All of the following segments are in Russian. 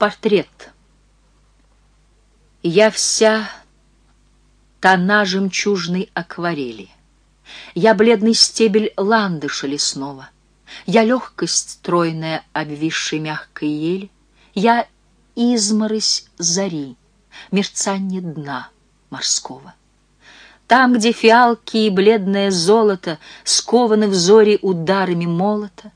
Портрет. Я вся тона жемчужной акварели. Я бледный стебель ландыша лесного. Я легкость стройная обвисшей мягкой ели. Я изморозь зари, мерцанье дна морского. Там, где фиалки и бледное золото скованы в зоре ударами молота,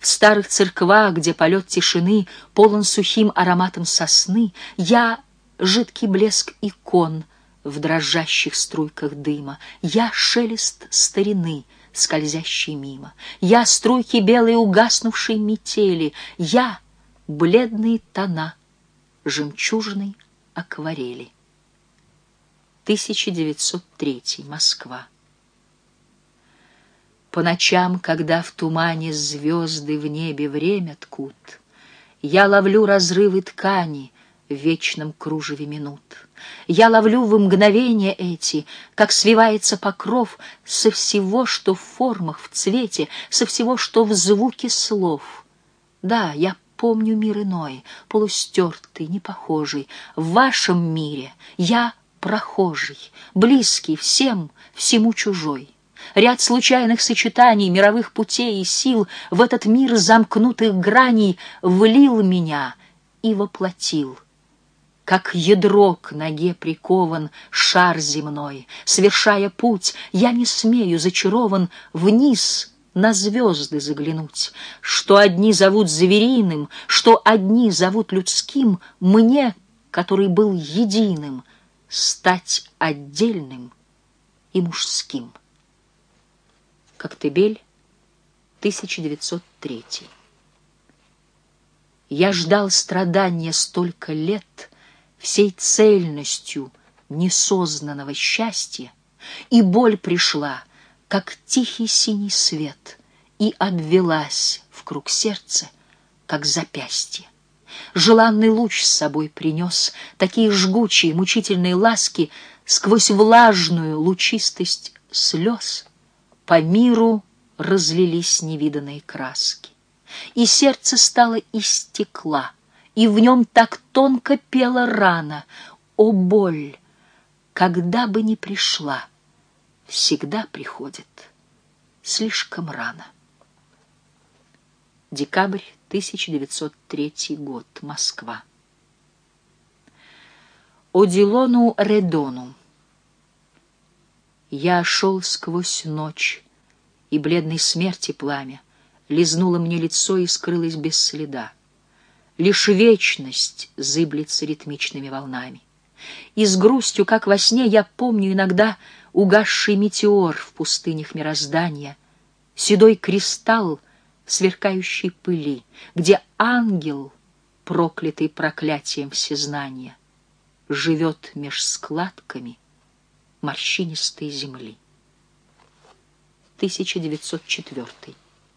в старых церквах, где полет тишины полон сухим ароматом сосны, я — жидкий блеск икон в дрожащих струйках дыма, я — шелест старины, скользящий мимо, я — струйки белой угаснувшей метели, я — бледные тона жемчужной акварели. 1903. Москва. По ночам, когда в тумане звезды в небе время ткут, Я ловлю разрывы ткани в вечном кружеве минут. Я ловлю в мгновения эти, как свивается покров со всего, что в формах, в цвете, со всего, что в звуке слов. Да, я помню мир иной, полустертый, непохожий. В вашем мире я прохожий, близкий всем, всему чужой. Ряд случайных сочетаний, мировых путей и сил в этот мир замкнутых граней влил меня и воплотил. Как ядро к ноге прикован шар земной, Совершая путь, я не смею, зачарован, Вниз на звезды заглянуть. Что одни зовут звериным, Что одни зовут людским, Мне, который был единым, Стать отдельным и мужским. Коктебель, 1903. Я ждал страдания столько лет всей цельностью несознанного счастья, и боль пришла, как тихий синий свет, и обвелась в круг сердца, как запястье. Желанный луч с собой принес такие жгучие, мучительные ласки сквозь влажную лучистость слез — по миру разлились невиданные краски. И сердце стало из стекла, и в нем так тонко пела рана. О, боль! Когда бы ни пришла, всегда приходит слишком рано. Декабрь 1903 год. Москва. Одилону Редону я шел сквозь ночь, и бледной смерти пламя лизнуло мне лицо и скрылось без следа. Лишь вечность зыблется ритмичными волнами. И с грустью, как во сне, я помню иногда угасший метеор в пустынях мироздания, седой кристалл в сверкающей пыли, где ангел, проклятый проклятием всезнания, живет меж складками — морщинистой земли. 1904